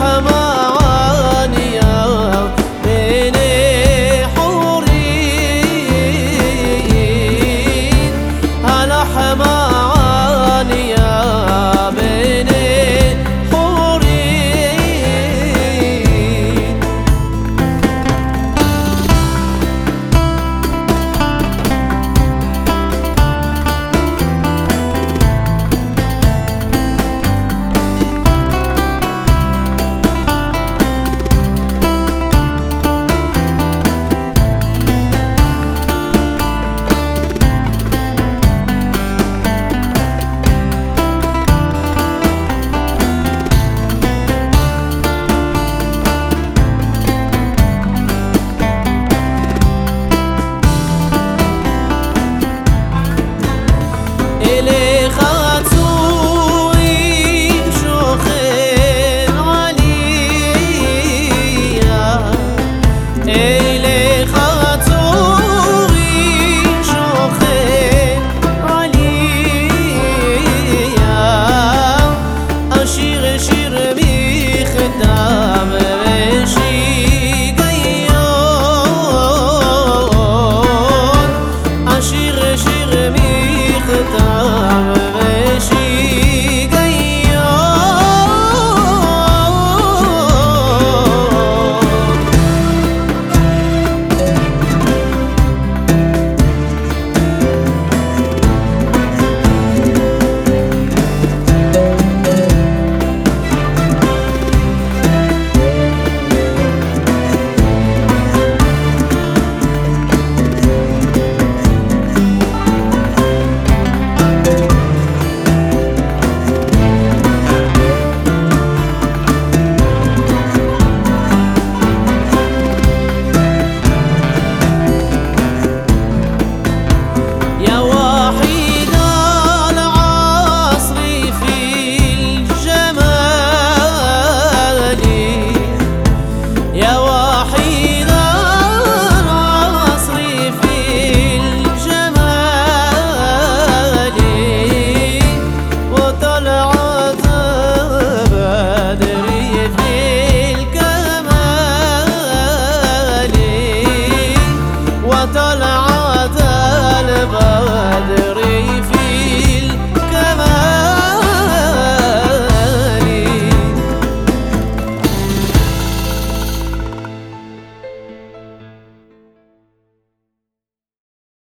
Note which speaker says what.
Speaker 1: الحمام